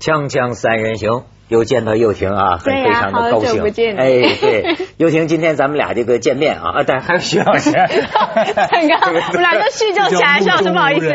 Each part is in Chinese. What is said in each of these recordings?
锵锵三人行，又见到又婷啊，很非常的高兴。哎，对，又婷，今天咱们俩这个见面啊，啊，但还有徐老师，我们俩都叙旧起来，徐老师不好意思，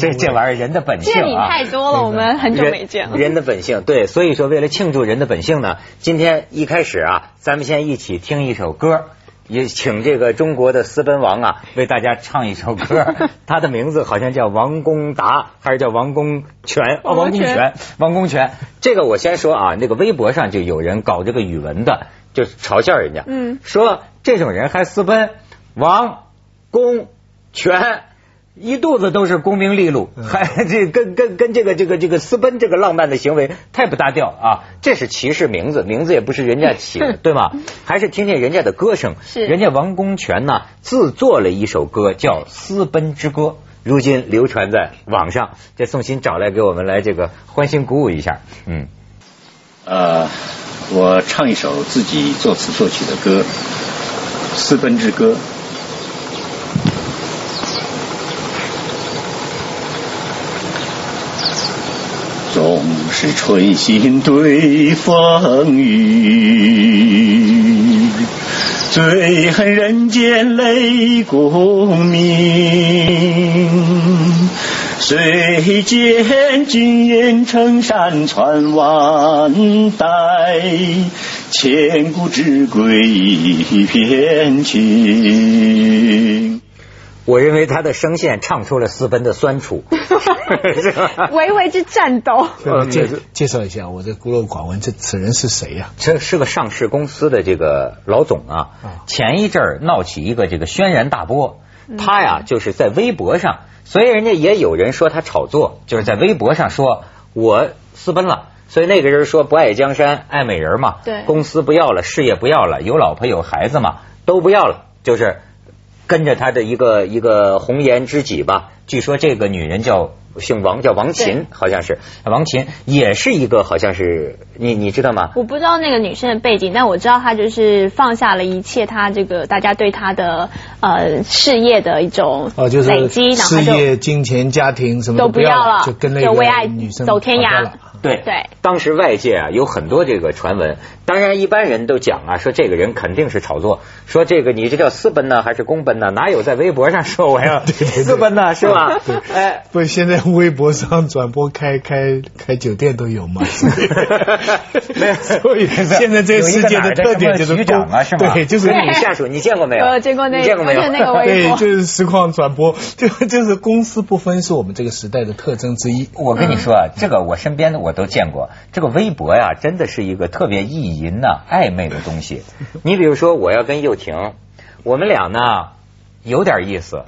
这这玩意儿人的本性见你啊。太多了，我们很久没见了。人的本性，对，所以说为了庆祝人的本性呢，今天一开始啊，咱们先一起听一首歌，也请这个中国的私奔王啊为大家唱一首歌，他的名字好像叫王公达，还是叫王公权？哦，王王公权，王公权。这个我先说啊，那个微博上就有人搞这个语文的，就是嘲笑人家，嗯说这种人还私奔，王公权。一肚子都是功名利禄，还这跟跟跟这个这个这个私奔这个浪漫的行为太不搭调啊！这是歧视名字，名字也不是人家起的，对吗？还是听听人家的歌声。是人家王功权呢自作了一首歌叫《私奔之歌》，如今流传在网上。这宋鑫找来给我们来这个欢欣鼓舞一下，嗯，呃，我唱一首自己作词作曲的歌《私奔之歌》。总是春心对风雨，最恨人间泪功名。谁见君烟成山川万代，千古之归一片情。我认为他的声线唱出了私奔的酸楚，是吧？微微之颤抖，呃介介绍一下，我这孤陋寡闻，这此人是谁呀？这是个上市公司的这个老总啊啊，前一阵儿闹起一个这个轩然大波，他呀就是在微博上，所以人家也有人说他炒作，就是在微博上说我私奔了。所以那个人说不爱江山爱美人嘛，对公司不要了，事业不要了，有老婆有孩子嘛，都不要了，就是跟着他的一个一个红颜知己吧。据说这个女人叫姓王，叫王琴，好像是王琴，也是一个好像是你你知道吗？我不知道那个女生的背景，但我知道她就是放下了一切，她这个大家对她的呃事业的一种哦，就是累积，然后事业、金钱、家庭什么都不要了就跟那个为爱女生走天涯了对对当时外界啊有很多这个传闻，当然一般人都讲啊，说这个人肯定是炒作，说这个你这叫私奔呢还是公奔呢？哪有在微博上说我要 私奔呢？是吧？哎，不，现在微博上转播开开开酒店都有嘛？没有所以现在这个世界的特点就是长啊是吗对，就是你下属，你见过没有？我见过那你见过没有？那个微对，就是实况转播，就就是公私不分是我们这个时代的特征之一。我跟你说啊，这个我身边的我都见过。这个微博呀，真的是一个特别意淫呐、暧昧的东西。你比如说，我要跟幼婷，我们俩呢有点意思，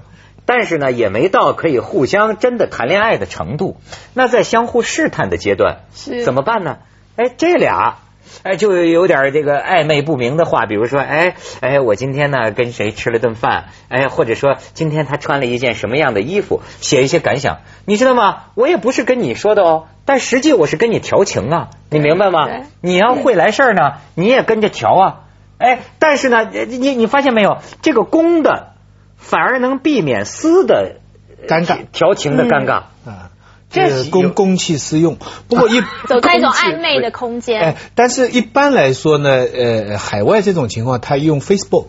但是呢也没到可以互相真的谈恋爱的程度。那在相互试探的阶段，是怎么办呢？哎，这俩。哎，就有点这个暧昧不明的话，比如说，哎哎，我今天呢跟谁吃了顿饭，哎，或者说今天他穿了一件什么样的衣服，写一些感想，你知道吗？我也不是跟你说的哦，但实际我是跟你调情啊，你明白吗？你要会来事儿呢，你也跟着调啊，哎，但是呢，你你发现没有，这个公的反而能避免私的尴尬调情的尴尬。啊，这这是公公器私用。不过 一走在一种暧昧的空间哎，，但是一般来说呢，呃，海外这种情况，他用 Facebook。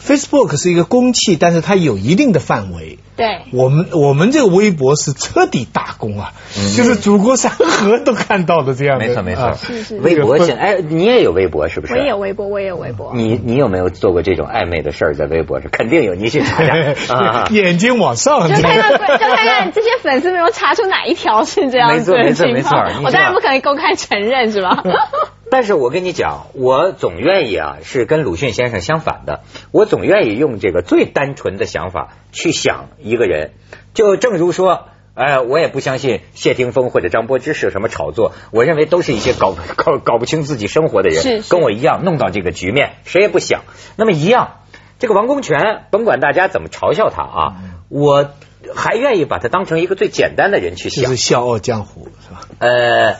Facebook 是一个公器，但是它有一定的范围。对，我们我们这个微博是彻底打工啊，就是祖国山河都看到的这样的。没错没错啊，是是微博这个现哎，你也有微博是不是？我也有微博，我也有微博。你你有没有做过这种暧昧的事儿在微博上？肯定有，你去查查 啊。眼睛往上，就看看，就看看这些粉丝没有查出哪一条是这样子的没错没错没错我当然不可能公开承认，是吧？但是我跟你讲，我总愿意啊，是跟鲁迅先生相反的，我总愿意用这个最单纯的想法去想一个人。就正如说，哎，我也不相信谢霆锋或者张柏芝是有什么炒作，我认为都是一些搞 搞搞不清自己生活的人，是是跟我一样弄到这个局面，谁也不想。那么一样，这个王功权，甭管大家怎么嘲笑他啊，我还愿意把他当成一个最简单的人去想就是。笑傲江湖是吧？呃，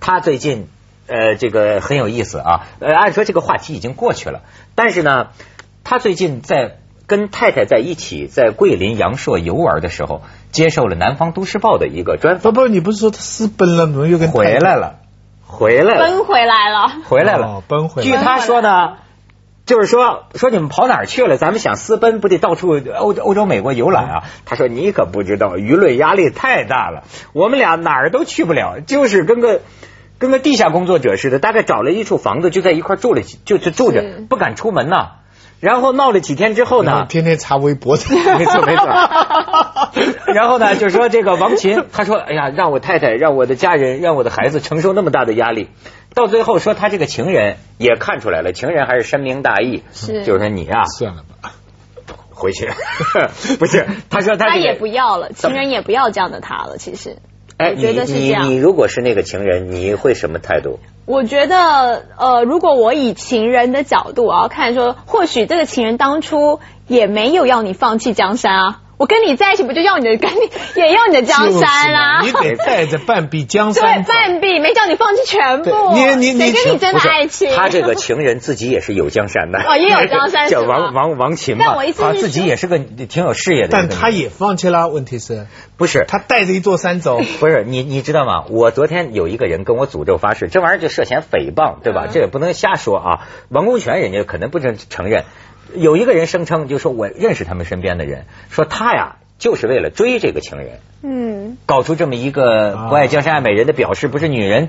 他最近呃这个很有意思啊，呃，按说这个话题已经过去了，但是呢，他最近在跟太太在一起在桂林阳朔游玩的时候，接受了《南方都市报》的一个专访，不不，你不是说他私奔了，怎么又跟回来了，回来了，奔回来了。回来了哦，奔回来据他说呢，就是说说你们跑哪儿去了？咱们想私奔，不得到处欧洲、欧洲、美国游览啊？他说你可不知道，舆论压力太大了，我们俩哪儿都去不了，就是跟个。跟个地下工作者似的，大概找了一处房子，就在一块住了，就就住着，不敢出门呐。然后闹了几天之后呢，天天查微博，没 错没错。然后呢，就说这个王琴，他说：“哎呀，让我太太、让我的家人、让我的孩子承受那么大的压力。”到最后说他这个情人也看出来了，情人还是深明大义，是就是说你啊，算了吧。回去，不是他说他这个他也不要了，情人也不要这样的他了。其实，哎，我觉得是这样你如果是那个情人，你会什么态度？我觉得，呃，如果我以情人的角度，我要看说，或许这个情人当初也没有要你放弃江山啊。我跟你在一起，不就要你的，跟你也要你的江山啦、就是你得带着半壁江山，对。半壁没叫你放弃全部。你你你谁跟你真的爱情？他这个情人自己也是有江山的，哦也有江山叫王王王琴嘛，但我意思是他自己也是个挺有事业的但他也放弃了，问题是不是他带着一座山走。不是你，你知道吗？我昨天有一个人跟我诅咒发誓，这玩意儿就涉嫌诽谤，对吧？嗯这也不能瞎说啊。王功权人家可能不承承认，有一个人声称，就说我认识他们身边的人，说他呀就是为了追这个情人，嗯，搞出这么一个不爱江山爱美人的表示，不是女人。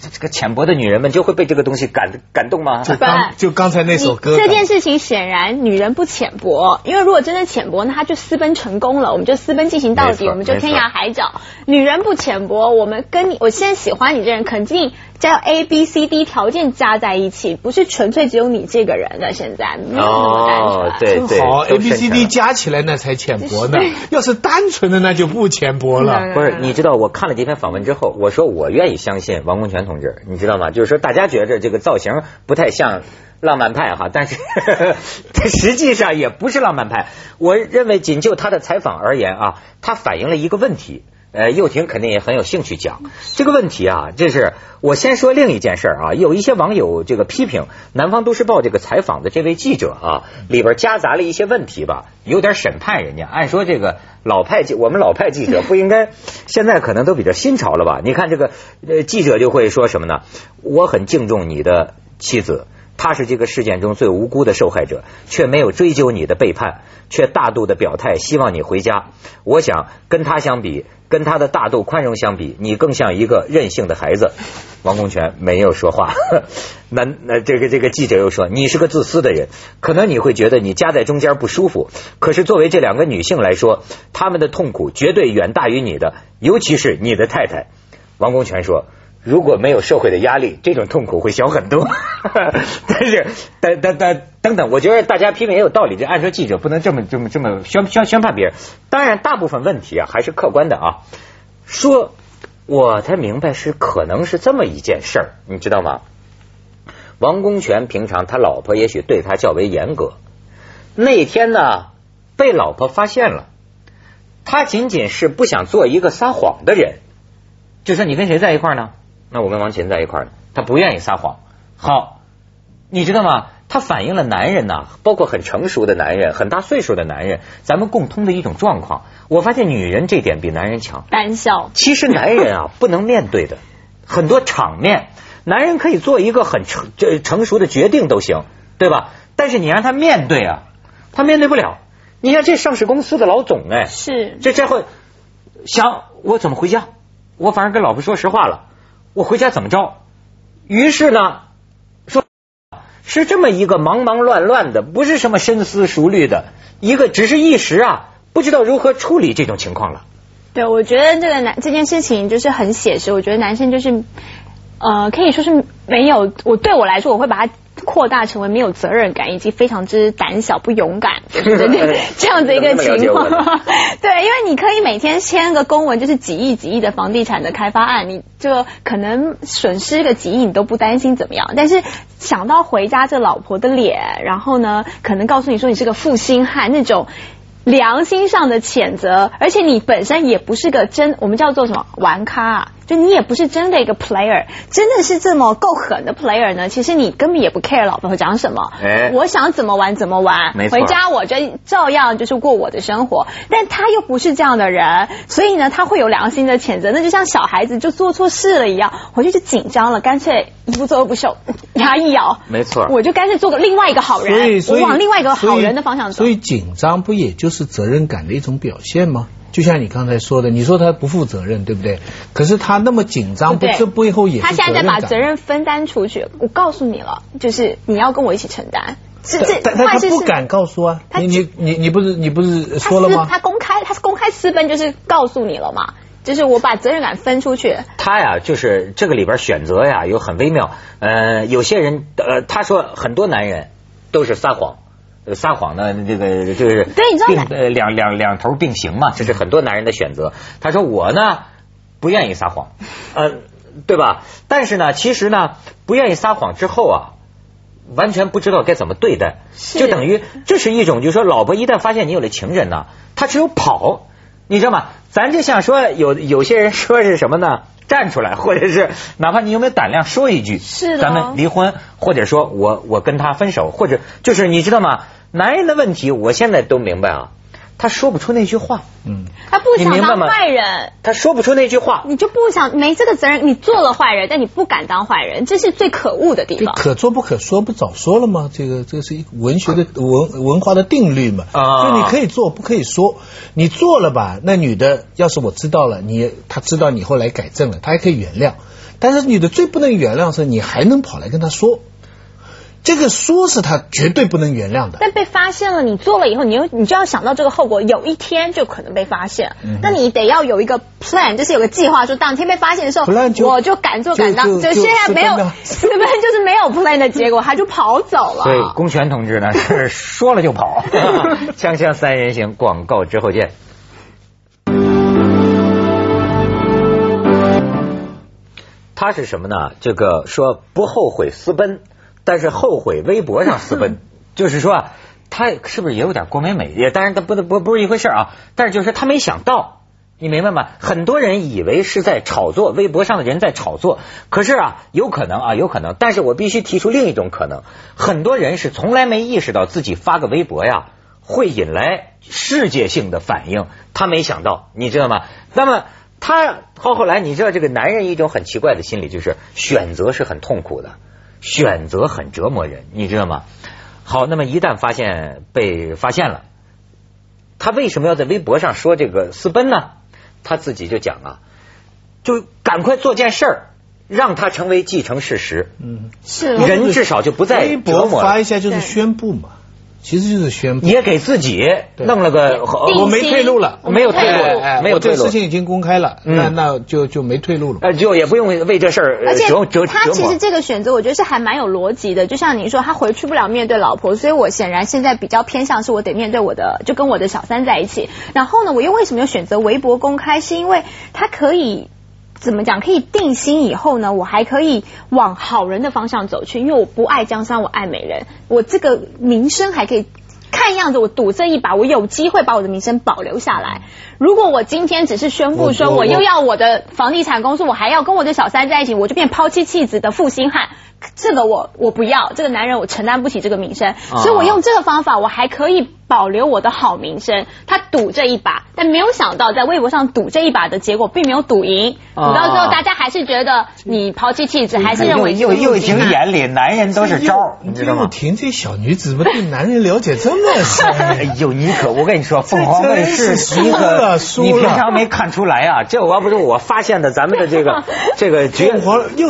这这个浅薄的女人们就会被这个东西感感动吗？就刚就刚才那首歌，这件事情显然女人不浅薄，因为如果真的浅薄，那她就私奔成功了，我们就私奔进行到底，我们就天涯海角。女人不浅薄，我们跟你，我现在喜欢你这人，肯定加 A B C D 条件加在一起，不是纯粹只有你这个人的。现在没有那么单纯。哦，对对，好，A B C D 加起来那才浅薄呢，要是单纯的那就不浅薄了。嗯不是，你知道我看了这篇访问之后，我说我愿意相信王功权同志，你知道吗？就是说大家觉着这个造型不太像浪漫派哈，但是 这实际上也不是浪漫派。我认为仅就他的采访而言啊，他反映了一个问题。呃，幼婷肯定也很有兴趣讲这个问题啊。这是我先说另一件事啊，有一些网友这个批评《南方都市报》这个采访的这位记者啊，里边夹杂了一些问题吧，有点审判人家。按说这个老派记，我们老派记者不应该，现在可能都比较新潮了吧？你看这个呃记者就会说什么呢？我很敬重你的妻子。他是这个事件中最无辜的受害者，却没有追究你的背叛，却大度的表态希望你回家。我想跟他相比，跟他的大度宽容相比，你更像一个任性的孩子。王功权没有说话。那那这个这个记者又说，你是个自私的人，可能你会觉得你夹在中间不舒服，可是作为这两个女性来说，她们的痛苦绝对远大于你的，尤其是你的太太。王功权说。如果没有社会的压力，这种痛苦会小很多。但是，等等等等等，我觉得大家批评也有道理。这按说记者不能这么这么这么宣宣宣判别人。当然，大部分问题啊还是客观的啊。说，我才明白是可能是这么一件事儿，你知道吗？王功权平常他老婆也许对他较为严格，那天呢被老婆发现了，他仅仅是不想做一个撒谎的人。就说你跟谁在一块呢？那我跟王琴在一块儿呢。他不愿意撒谎。好，你知道吗？他反映了男人呐，包括很成熟的男人、很大岁数的男人，咱们共通的一种状况。我发现女人这点比男人强。胆小。其实男人啊，不能面对的很多场面，男人可以做一个很成这成熟的决定都行，对吧？但是你让他面对啊，他面对不了。你看这上市公司的老总哎，是这这会想我怎么回家？我反正跟老婆说实话了，我回家怎么着？于是呢，说是这么一个忙忙乱乱的，不是什么深思熟虑的，一个只是一时啊，不知道如何处理这种情况了。对，我觉得这个男这件事情就是很写实。我觉得男生就是，呃，可以说是没有我对我来说，我会把他扩大成为没有责任感以及非常之胆小不勇敢，就是 这样子一个情况。对，因为你可以每天签个公文，就是几亿几亿的房地产的开发案，你就可能损失个几亿你都不担心怎么样，但是想到回家这老婆的脸，然后呢，可能告诉你说你是个负心汉那种。良心上的谴责，而且你本身也不是个真，我们叫做什么玩咖啊？就你也不是真的一个 player，真的是这么够狠的 player 呢，其实你根本也不 care 老婆讲什么，哎。我想怎么玩怎么玩，没回家我就照样就是过我的生活，但他又不是这样的人，所以呢，他会有良心的谴责，那就像小孩子就做错事了一样，回去就紧张了，干脆一不做二不休，牙一咬，没错。我就干脆做个另外一个好，人，所以我往另外一个好人的方向走。所。以紧张不也就是责任感的一种表现吗？就像你刚才说的，你说他不负责任，对不对？可是他那么紧张，不对这背后也是他现在在把责任分担出去。我告诉你了，就是你要跟我一起承担。这这但但他坏事是不敢告诉啊！你你你你不是你不是说了吗？他公开他是公开私奔，就是告诉你了嘛，就是我把责任感分出去。他呀，就是这个里边选择呀，有很微妙。呃，有些人，呃，他说很多男人都是撒谎。呃撒谎呢，这个就是对你知道呃两两两头并行嘛，这是很多男人的选择。他说我呢不愿意撒谎，呃，对吧？但是呢，其实呢，不愿意撒谎之后啊，完全不知道该怎么对待，就等于这是一种，就是说，老婆一旦发现你有了情人呢，她只有跑，你知道吗？咱就像说有有些人说是什么呢？站出来，或者是哪怕你有没有胆量说一句，是咱们离婚，或者说我我跟他分手，或者就是你知道吗？男人的问题，我现在都明白啊，他说不出那句话，嗯，他不想当坏人，他说不出那句话，你就不想没这个责任，你做了坏人，但你不敢当坏人，这是最可恶的地就方。可做不可说，不早说了吗？这个这个是一文学的文文化的定律嘛。啊就你可以做，不可以说。你做了吧，那女的要是我知道了，你她知道你后来改正了，她还可以原谅。但是女的最不能原谅是，你还能跑来跟她说，这个说是他绝对不能原谅的。但被发现了，你做了以后，你又你就要想到这个后果，有一天就可能被发现。嗯那你得要有一个 plan，就是有个计划，说当天被发现的时候 plan 就我就敢做敢当。就现在没有私奔 就是没有 plan 的结果，他就跑走了。所以公权同志呢 是说了就跑。锵锵三人行，广告之后见。他是什么呢？这个说不后悔私奔，但是后悔微博上私奔，就是说啊，他是不是也有点郭美美？也当然他不不不是一回事啊。但是就是他没想到，你明白吗？很多人以为是在炒作，微博上的人在炒作，可是啊，有可能啊，有可能。但是我必须提出另一种可能，很多人是从来没意识到自己发个微博呀。会引来世界性的反应，他没想到，你知道吗？那么他后后来，你知道这个男人一种很奇怪的心理，就是选择是很痛苦的，选择很折磨人，你知道吗？好，那么一旦发现被发现了，他为什么要在微博上说这个私奔呢？他自己就讲啊，就赶快做件事儿，让他成为既成事实。嗯，是人至少就不再微博折磨了发一下就是宣布嘛，其实就是宣布。也给自己弄了个，我没退路了，没有退路没有退路事。情已经公开了，嗯那那就就没退路了。呃，就也不用为这事儿呃而且折折折磨他其实。这个选择，我觉得是还蛮有逻辑的。就像你说，他回去不了面对老婆，所以我显然现在比较偏向是我得面对我的，就跟我的小三在一起。然后呢，我又为什么要选择微博公开？是因为他可以。怎么讲？可以定心以后呢，我还可以往好人的方向走去，因为我不爱江山，我爱美人，我这个名声还可以。看样子我赌这一把，我有机会把我的名声保留下来。如果我今天只是宣布说我又要我的房地产公司，我还要跟我的小三在一起，我就变抛妻弃子的负心汉。这个我我不要，这个男人我承担不起这个名声，所以我用这个方法，我还可以保留我的好名声。他赌这一把，但没有想到在微博上赌这一把的结果并没有赌赢，赌到最后大家还是觉得你抛妻弃子，还是认为又又负心汉挺眼里，男人都是招，你知道吗？又婷这小女子怎么对男人了解这么深哎？呦，你可我跟你说，凤凰卫视真是一 输了个，输了你平常没看出来啊？这我要不是我发现的，咱们的这个这个绝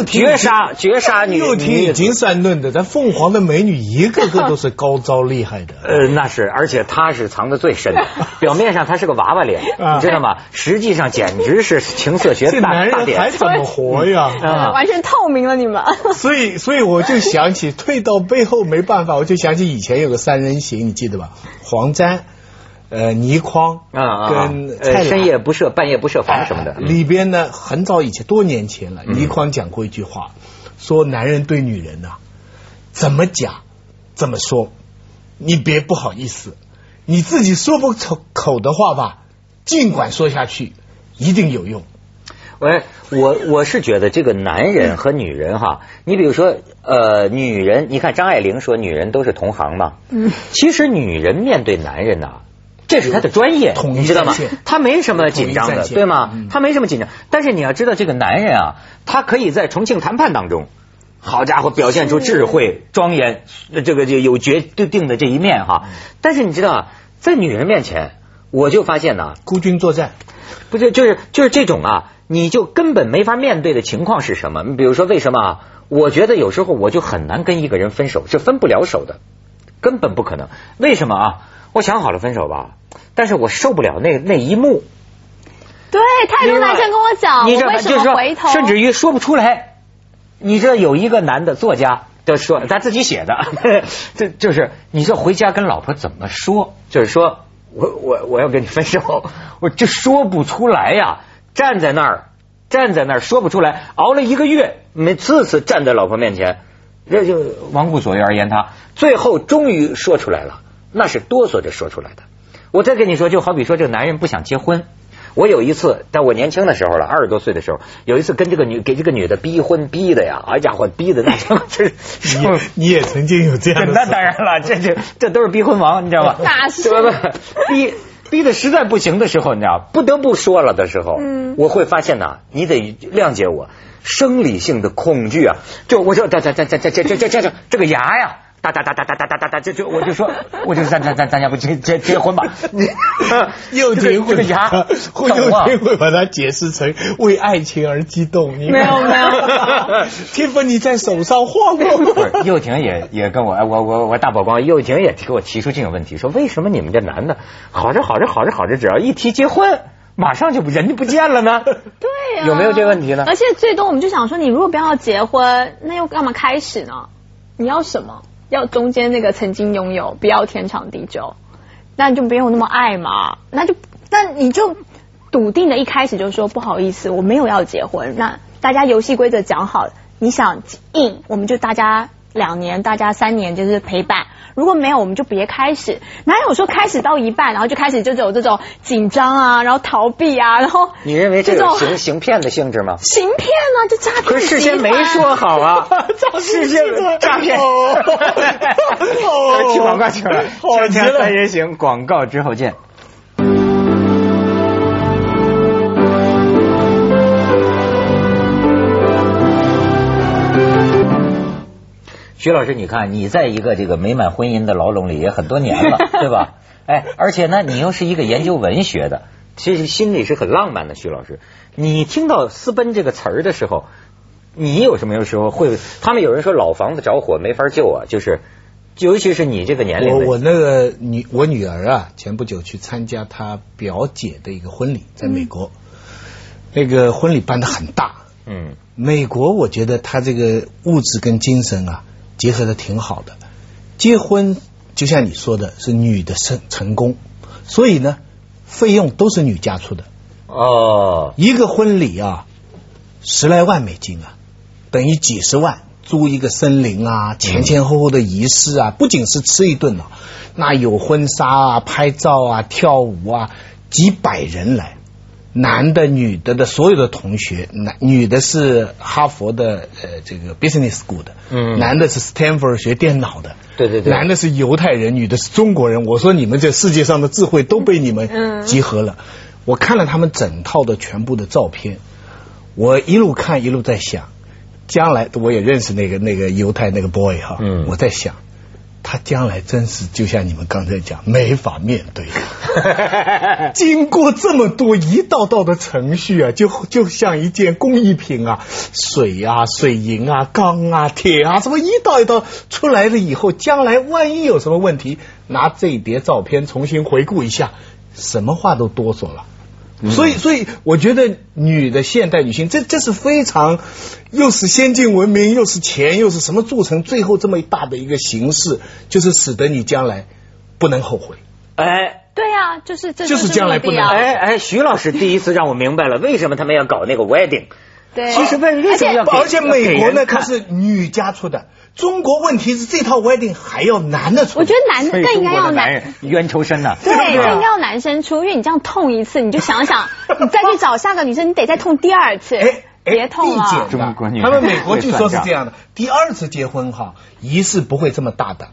绝杀绝杀女又听已经算论的，咱凤凰的美女一个个都是高招厉害的。呃，那是，而且她是藏的最深的，表面上她是个娃娃脸，啊你知道吗？实际上简直是情色学这大男人大典还怎么活呀？啊 完全透明了你们。所以，所以我就想起退到背后没办法，我就想起以前有个三人行，你记得吧？黄沾、呃倪匡啊啊，跟深夜不设半夜不设防什么的，嗯里边呢，很早以前，多年前了，倪匡讲过一句话，说男人对女人呐、怎么讲，怎么说，你别不好意思，你自己说不出口的话吧，尽管说下去，一定有用。喂，我我是觉得这个男人和女人哈，你比如说呃，女人，你看张爱玲说女人都是同行嘛，嗯，其实女人面对男人呐、这是他的专业，你知道吗战线？她没什么紧张的，对吗他？没什么紧张，但是你要知道，这个男人啊，他可以在重庆谈判当中。好家伙，表现出智慧、庄严，这个就有决定的这一面哈。但是你知道啊，在女人面前，我就发现呢、孤军作战，不是，就是就是这种啊，你就根本没法面对的情况是什么？你比如说，为什么啊？我觉得有时候我就很难跟一个人分手，是分不了手的，根本不可能。为什么啊？我想好了分手吧，但是我受不了那那一幕。对，太多男生跟我讲，你为什就说么回头？甚至于说不出来。你知道有一个男的作家就说，他自己写的，这就是你这回家跟老婆怎么说？就是说我我我要跟你分手，我就说不出来呀，站在那儿站在那儿说不出来，熬了一个月，每次次站在老婆面前，这就罔顾左右而言他，最后终于说出来了，那是哆嗦着说出来的。我再跟你说，就好比说这个男人不想结婚。我有一次，在我年轻的时候了，二十多岁的时候，有一次跟这个女给这个女的逼婚逼的呀，哎家伙逼的那这是你你也曾经有这样的那当然了，这这这都是逼婚王，你知道吧？那是对吧？逼逼的实在不行的时候，你知道，不得不说了的时候，嗯我会发现呐，你得谅解我生理性的恐惧啊！就我说，这这这这这这这这这这个牙呀。哒哒哒哒哒哒哒哒哒，这就我就说，我就咱咱咱咱要不结结结婚吧？你 又这个结婚，这个牙会疼啊又会把它解释成为爱情而激动。没有没有天芬你在手上晃不动。是，幼婷也也跟我，哎，我我我大宝光，幼婷也给我提出这种问题，说为什么你们这男的好着好着好着好着，只要一提结婚，马上就不人就不见了呢？对呀、有没有这个问题呢而且最多我们就想说，你如果不要结婚，那又干嘛开始呢？你要什么？要中间那个曾经拥有，不要天长地久，那你就没有那么爱嘛？那就那你就笃定的一开始就说不好意思，我没有要结婚。那大家游戏规则讲好，你想硬，我们就大家两年，大家三年就是陪伴。如果没有，我们就别开始。哪有说开始到一半，然后就开始就有这种紧张啊，然后逃避啊，然后你认为这种有行行骗的性质吗？行骗啊，这诈骗。可是事先没说。好啊，事先诈骗。哦 去广告去了，好极了锵锵三人行，广告之后见。徐老师，你看你在一个这个美满婚姻的牢笼里也很多年了，对吧？哎，而且呢，你又是一个研究文学的，其实心里是很浪漫的。徐老师，你听到“私奔”这个词儿的时候，你有什么有时候会？他们有人说老房子着火没法救啊，就是尤其是你这个年龄我我那个女我女儿啊，前不久去参加她表姐的一个婚礼，在美国，那个婚礼办的很大。嗯美国我觉得他这个物质跟精神啊结合的挺好的。结婚就像你说的，是女的成成功，所以呢，费用都是女家出的。哦，一个婚礼啊，十来万美金啊，等于几十万。租一个森林啊，前前后后的仪式啊，不仅是吃一顿啊，那有婚纱啊、拍照啊、跳舞啊，几百人来，男的、女的的所有的同学，男女的是哈佛的呃这个 business school 的，嗯男的是 Stanford 学电脑的，对对对男的是犹太人，女的是中国人。我说你们这世界上的智慧都被你们嗯集合了。我看了他们整套的全部的照片，我一路看一路在想，将来我也认识那个那个犹太那个 boy 哈，嗯我在想。他将来真是就像你们刚才讲，没法面对。经过这么多一道道的程序啊，就就像一件工艺品啊，水啊、水银啊、钢啊、铁啊，什么一道一道出来了以后，将来万一有什么问题，拿这一叠照片重新回顾一下，什么话都哆嗦了。所以，所以我觉得女的现代女性，这这是非常又是先进文明，又是钱，又是什么铸成最后这么一大的一个形式，就是使得你将来不能后悔。哎。对呀、就是这就是将来不能哎哎，徐老师第一次让我明白了为什么他们要搞那个 wedding。对，其实为为什么要给而且美国呢，它是女家出的，中国问题是这套 wedding 还要男的出。我觉得男的更应该要男人冤仇深呐。对，更应该要男生出，因为你这样痛一次，你就想想，你再去找下个女生，你得再痛第二次。哎，别痛了。中国他们美国据说是这样的，第二次结婚哈，仪式不会这么大的，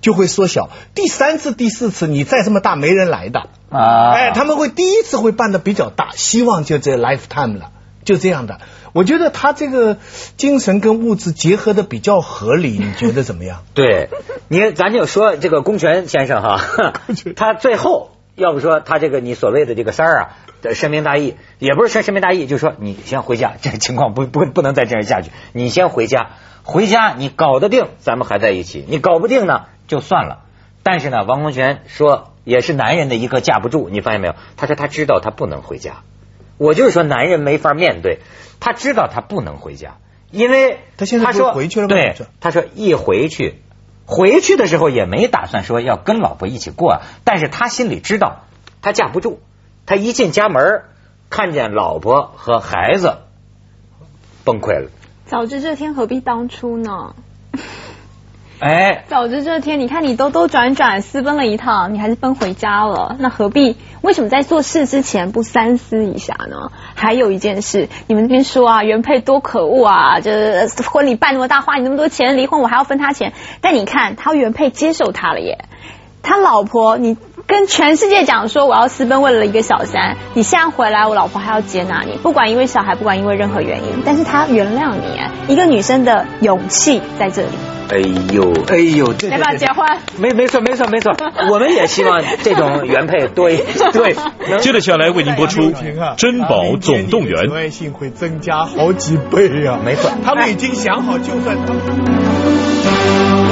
就会缩小。第三次、第四次，你再这么大，没人来的啊。哎，他们会第一次会办的比较大，希望就这 lifetime 了，就这样的。我觉得他这个精神跟物质结合的比较合理，你觉得怎么样？对，你咱就说这个公权先生哈，他最后要不说他这个你所谓的这个三儿啊的深明大义，也不是深深明大义，就说你先回家，这个情况不不不能再这样下去，你先回家，回家你搞得定，咱们还在一起；你搞不定呢，就算了。但是呢，王公权说也是男人的一个架不住，你发现没有？他说他知道他不能回家，我就是说男人没法面对。他知道他不能回家，因为他现在说回去了吗对，他说一回去，回去的时候也没打算说要跟老婆一起过，但是他心里知道他架不住，他一进家门看见老婆和孩子崩溃了。早知这天何必当初呢？哎，早知这天，你看你兜兜转转私奔了一趟，你还是奔回家了，那何必？为什么在做事之前不三思一下呢？还有一件事，你们那边说啊，原配多可恶啊，这婚礼办那么大，花你那么多钱，离婚我还要分他钱。但你看他原配接受他了耶，他老婆你跟全世界讲说我要私奔为了一个小三，你现在回来我老婆还要接纳你，不管因为小孩，不管因为任何原因，但是她原谅你，一个女生的勇气在这里。哎呦，哎呦，要不要结婚？没，没错，没错，没错。我们也希望这种原配多一 对。接着下来为您播出《珍宝总动员》，可爱性会增加好几倍呀。没错，他们已经想好，就算他们。